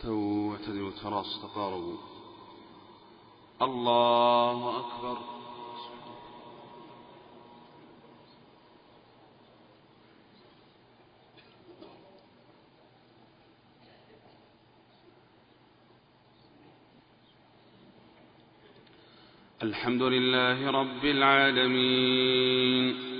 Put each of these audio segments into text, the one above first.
استووا واعتدلوا تراصوا تقاربوا. الله أكبر. الحمد لله رب العالمين.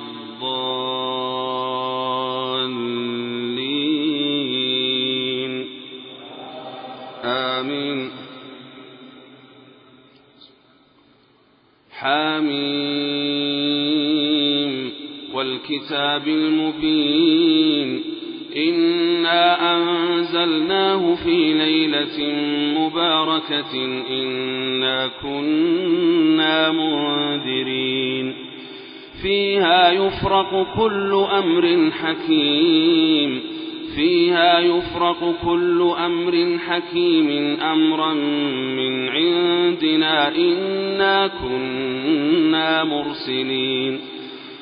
والكتاب المبين. إنا أنزلناه في ليلة مباركة. إنا كنا منذرين. فيها يفرق كل أمر حكيم. فيها يفرق كل أمر حكيم. أمرا من عندنا. إنا كنا مرسلين.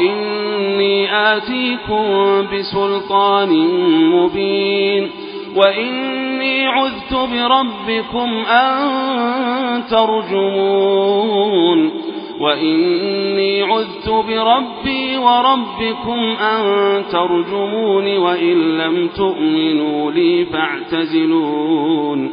إني آتيكم بسلطان مبين وإني عذت بربكم أن ترجمون وإني عذت بربي وربكم أن ترجمون وإن لم تؤمنوا لي فاعتزلون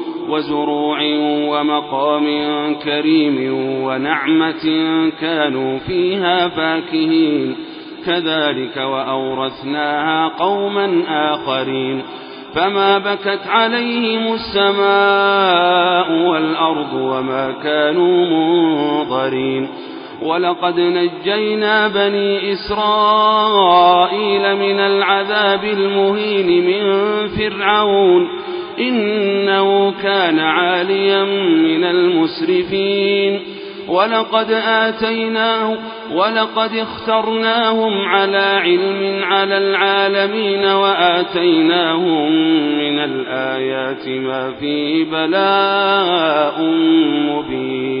وزروع ومقام كريم ونعمة كانوا فيها فاكهين. كذلك وأورثناها قوما آخرين. فما بكت عليهم السماء والأرض وما كانوا منظرين. ولقد نجينا بني إسرائيل من العذاب المهين من فرعون. إنه كان عاليا من المسرفين. ولقد آتيناه ولقد اخترناهم على علم على العالمين وآتيناهم من الآيات ما فيه بلاء مبين.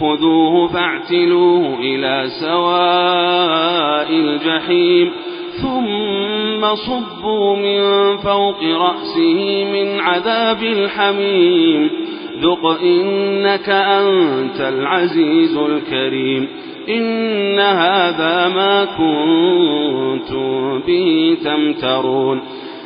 خذوه فاعتلوه إلى سواء الجحيم ثم صبوا من فوق رأسه من عذاب الحميم. ذق إنك أنت العزيز الكريم إن هذا ما كنتم به تمترون.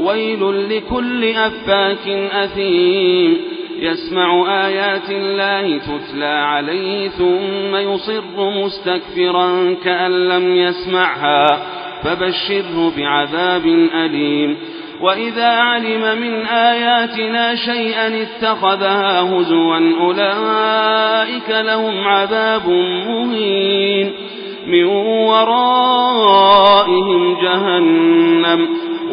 ويل لكل أفاك أثيم. يسمع آيات الله تتلى عليه ثم يصر مستكفرا كأن لم يسمعها. فبشره بعذاب أليم. وإذا علم من آياتنا شيئا اتخذها هزوا أولئك لهم عذاب مهين. من ورائهم جهنم.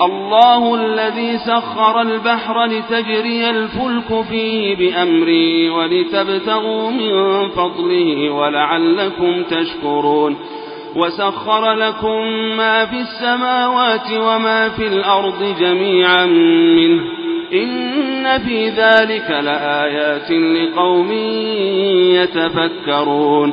الله الذي سخر البحر لتجري الفلك فيه بأمري ولتبتغوا من فضله ولعلكم تشكرون. وسخر لكم ما في السماوات وما في الأرض جميعا منه. إن في ذلك لآيات لقوم يتفكرون.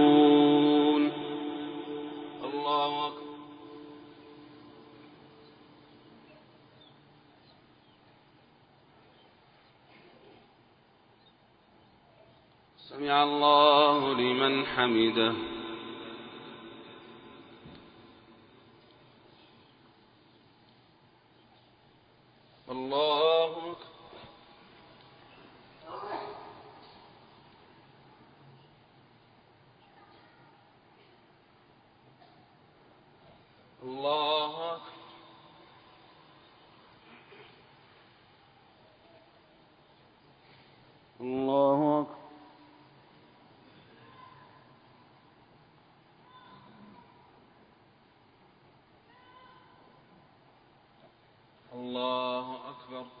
الله لمن حمده. الله أكبر الله أكبر الله أكبر الله أكبر.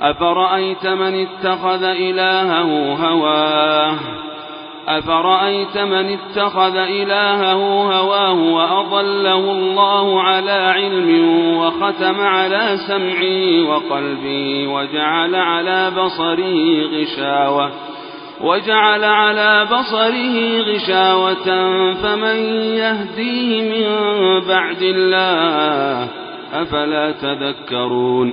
أفرأيت من اتخذ إلهه هواه؟ أفرأيت من اتخذ إلهه هواه وأضله الله على علم وختم على سمعه وقلبه وجعل على بصره غشاوة؟ وجعل على بصره غشاوة فمن يهديه من بعد الله؟ أفلا تذكرون؟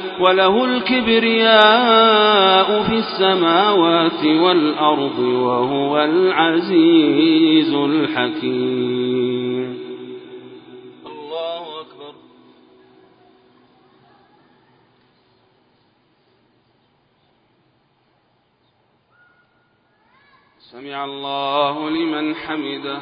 وله الكبرياء في السماوات والأرض وهو العزيز الحكيم. الله أكبر. سمع الله لمن حمده.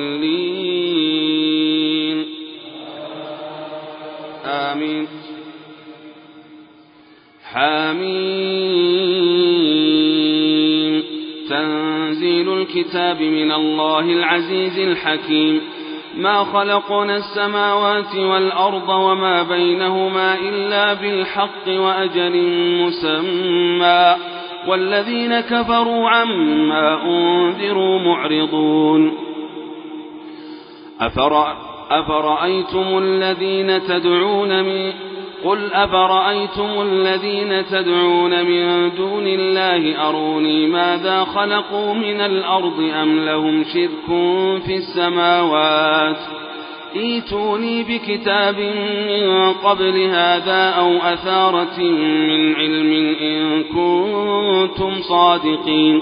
حامين تنزيل الكتاب من الله العزيز الحكيم. ما خلقنا السماوات والأرض وما بينهما إلا بالحق وأجل مسمى. والذين كفروا عما أنذروا معرضون. أفرأ أفرأيتم الذين تدعون من قل أفرأيتم الذين تدعون من دون الله أروني ماذا خلقوا من الأرض أم لهم شرك في السماوات ايتوني بكتاب من قبل هذا أو أثارة من علم إن كنتم صادقين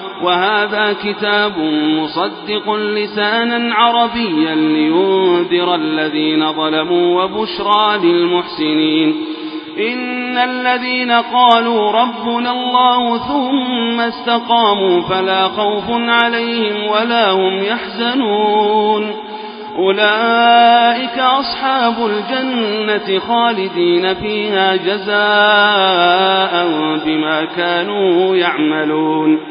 وهذا كتاب مصدق لسانا عربيا لينذر الذين ظلموا وبشرى للمحسنين. إن الذين قالوا ربنا الله ثم استقاموا فلا خوف عليهم ولا هم يحزنون. أولئك أصحاب الجنة خالدين فيها جزاء بما كانوا يعملون.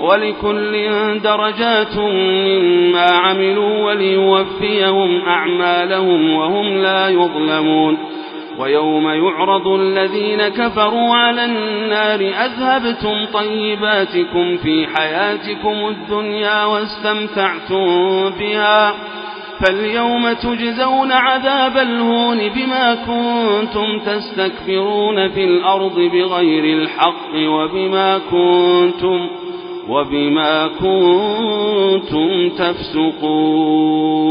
ولكل درجات مما عملوا وليوفيهم أعمالهم وهم لا يظلمون. ويوم يعرض الذين كفروا على النار أذهبتم طيباتكم في حياتكم الدنيا واستمتعتم بها. فاليوم تجزون عذاب الهون بما كنتم تستكبرون في الأرض بغير الحق وبما كنتم وبما كنتم تفسقون.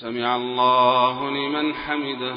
سمع الله لمن حمده.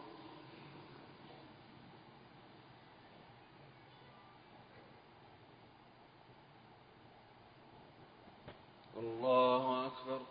الله أكبر.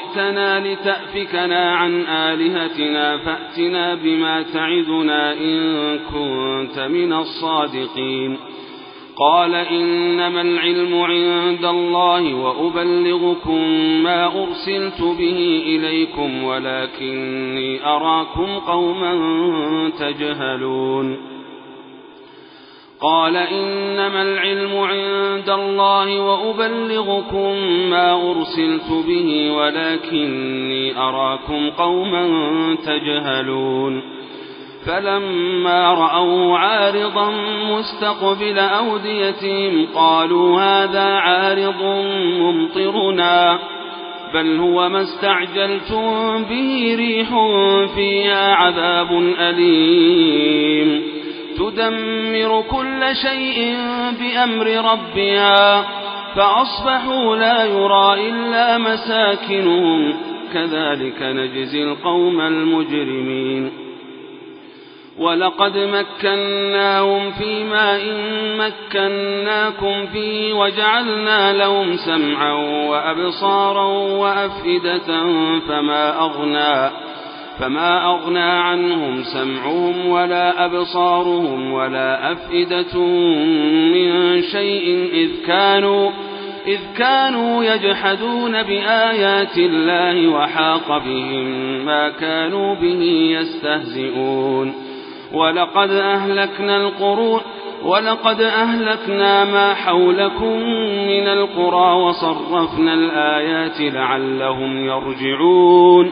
أجئتنا لتأفكنا عن آلهتنا فأتنا بما تعدنا إن كنت من الصادقين قال إنما العلم عند الله وأبلغكم ما أرسلت به إليكم ولكني أراكم قوما تجهلون قال إنما العلم عند الله وأبلغكم ما أرسلت به ولكني أراكم قوما تجهلون فلما رأوا عارضا مستقبل أوديتهم قالوا هذا عارض ممطرنا بل هو ما استعجلتم به ريح فيها عذاب أليم تدمر كل شيء بأمر ربها فأصبحوا لا يرى إلا مساكنهم كذلك نجزي القوم المجرمين. ولقد مكناهم فيما إن مكناكم فيه وجعلنا لهم سمعا وأبصارا وأفئدة فما أغنى فما أغنى عنهم سمعهم ولا أبصارهم ولا أفئدة من شيء إذ كانوا إذ كانوا يجحدون بآيات الله وحاق بهم ما كانوا به يستهزئون. ولقد أهلكنا القرون ولقد أهلكنا ما حولكم من القرى وصرفنا الآيات لعلهم يرجعون.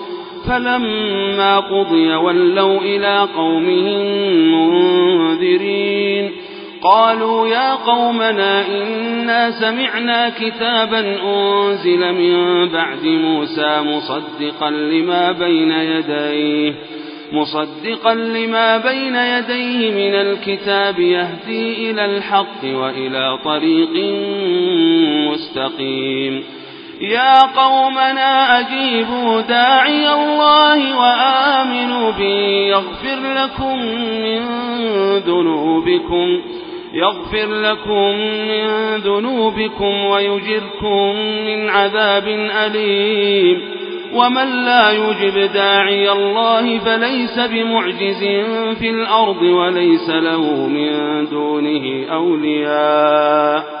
فلما قضي ولوا إلى قومهم منذرين. قالوا يا قومنا إنا سمعنا كتابا أنزل من بعد موسى مصدقا لما بين يديه مصدقا لما بين يديه من الكتاب يهدي إلى الحق وإلى طريق مستقيم. يا قومنا أجيبوا داعي الله وآمنوا بي يغفر لكم من ذنوبكم يغفر لكم من ذنوبكم ويجركم من عذاب أليم. ومن لا يجب داعي الله فليس بمعجز في الأرض وليس له من دونه أولياء.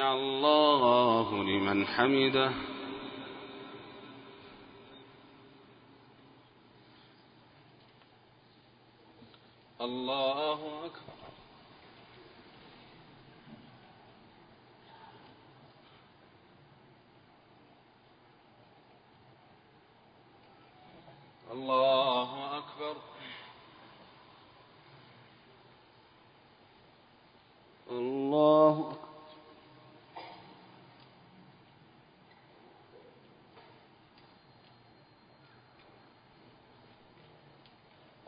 الله لمن حمده. الله أكبر. الله أكبر الله أكبر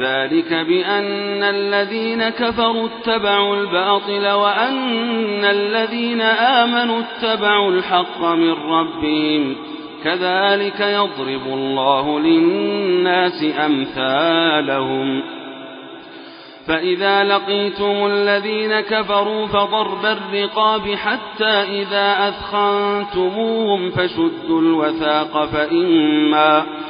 ذلك بأن الذين كفروا اتبعوا الباطل وأن الذين آمنوا اتبعوا الحق من ربهم كذلك يضرب الله للناس أمثالهم فإذا لقيتم الذين كفروا فضرب الرقاب حتى إذا أثخنتموهم فشدوا الوثاق فإما فإما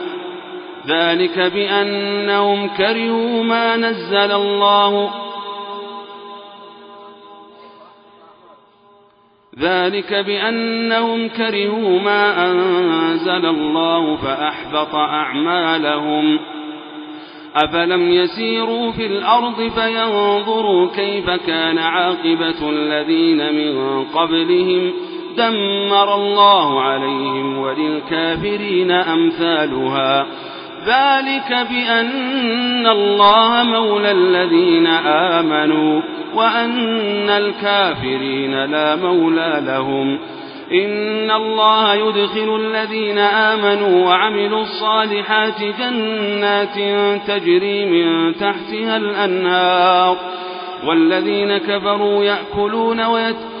ذلك بأنهم كرهوا ما نزل الله. ذلك بأنهم كرهوا ما أنزل الله فأحبط أعمالهم. أفلم يسيروا في الأرض فينظروا كيف كان عاقبة الذين من قبلهم. دمر الله عليهم وللكافرين أمثالها. ذلك بأن الله مولى الذين آمنوا وأن الكافرين لا مولى لهم. إن الله يدخل الذين آمنوا وعملوا الصالحات جنات تجري من تحتها الأنهار. والذين كفروا يأكلون ويتقون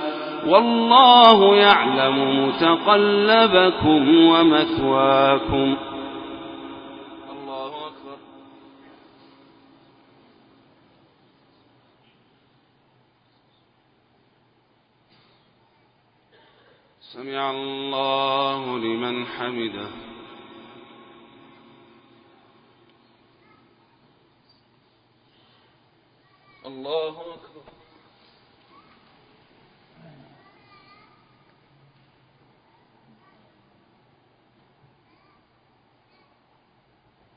والله يعلم متقلبكم ومثواكم. الله أكبر. سمع الله لمن حمده. الله أكبر.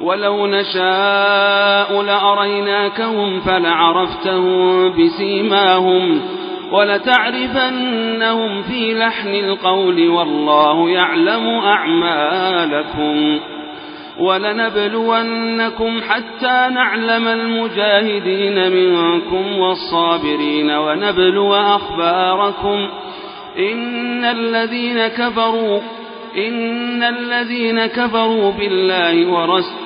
ولو نشاء لأريناكهم فلعرفتهم بسيماهم ولتعرفنهم في لحن القول والله يعلم أعمالكم ولنبلونكم حتى نعلم المجاهدين منكم والصابرين ونبلو أخباركم إن الذين كفروا إن الذين كفروا بالله ورسله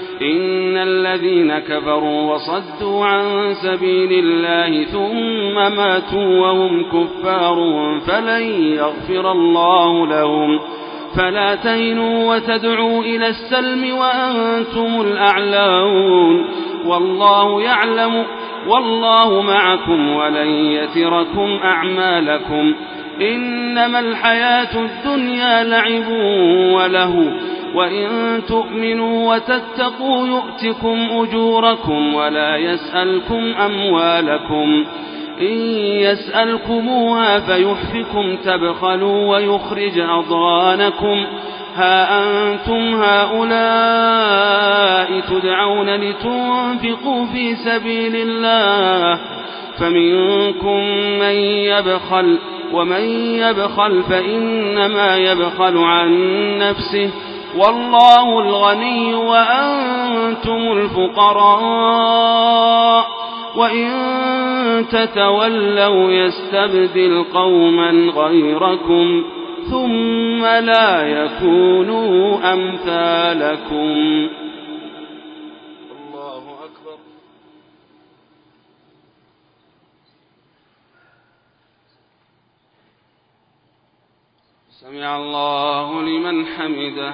إن الذين كفروا وصدوا عن سبيل الله ثم ماتوا وهم كفار فلن يغفر الله لهم. فلا تهنوا وتدعوا إلى السلم وأنتم الأعلون. والله يعلم والله معكم ولن يتركم أعمالكم. إنما الحياة الدنيا لعب وله وإن تؤمنوا وتتقوا يؤتكم أجوركم ولا يسألكم أموالكم إن يسألكموها فيحفكم تبخلوا ويخرج أضغانكم ها أنتم هؤلاء تدعون لتنفقوا في سبيل الله فمنكم من يبخل ومن يبخل فإنما يبخل عن نفسه والله الغني وأنتم الفقراء. وإن تتولوا يستبدل قوما غيركم ثم لا يكونوا أمثالكم. الله أكبر. سمع الله لمن حمده.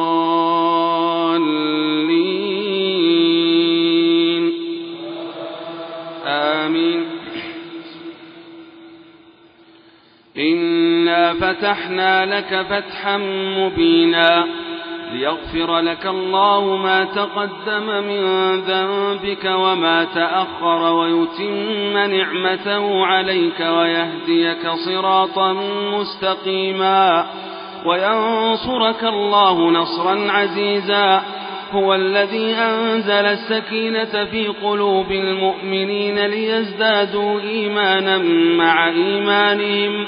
فتحنا لك فتحا مبينا ليغفر لك الله ما تقدم من ذنبك وما تأخر ويتم نعمته عليك ويهديك صراطا مستقيما وينصرك الله نصرا عزيزا هو الذي أنزل السكينة في قلوب المؤمنين ليزدادوا إيمانا مع إيمانهم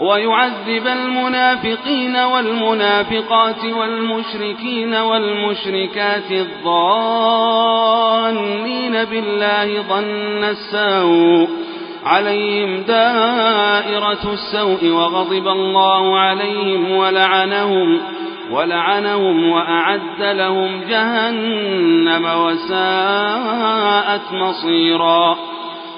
ويعذب المنافقين والمنافقات والمشركين والمشركات الظانين بالله ظن السوء عليهم دائرة السوء وغضب الله عليهم ولعنهم ولعنهم وأعد لهم جهنم وساءت مصيرا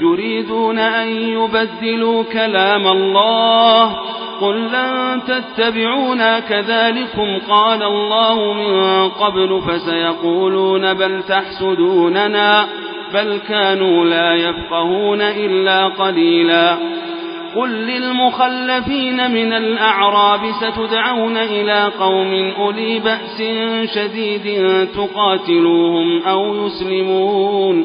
يريدون أن يبدلوا كلام الله. قل لن تتبعونا كذلكم قال الله من قبل فسيقولون بل تحسدوننا بل كانوا لا يفقهون إلا قليلا. قل للمخلفين من الأعراب ستدعون إلى قوم أولي بأس شديد تقاتلوهم أو يسلمون.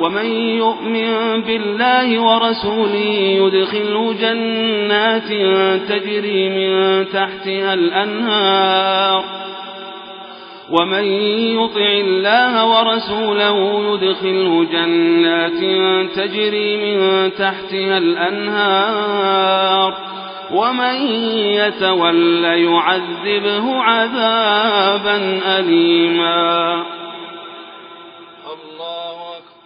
ومن يؤمن بالله ورسوله يدخله جنات تجري من تحتها الأنهار. ومن يطع الله ورسوله يدخله جنات تجري من تحتها الأنهار. ومن يتول يعذبه عذابا أليما. الله أكبر.